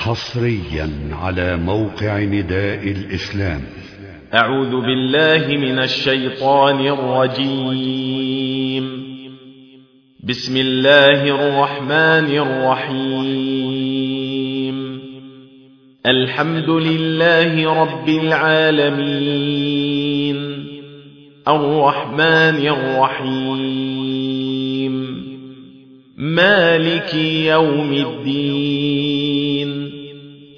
حصريا على موقع نداء الإسلام. أعوذ بالله من الشيطان الرجيم. بسم الله الرحمن الرحيم. الحمد لله رب العالمين. الرحمن الرحيم. مالك يوم الدين.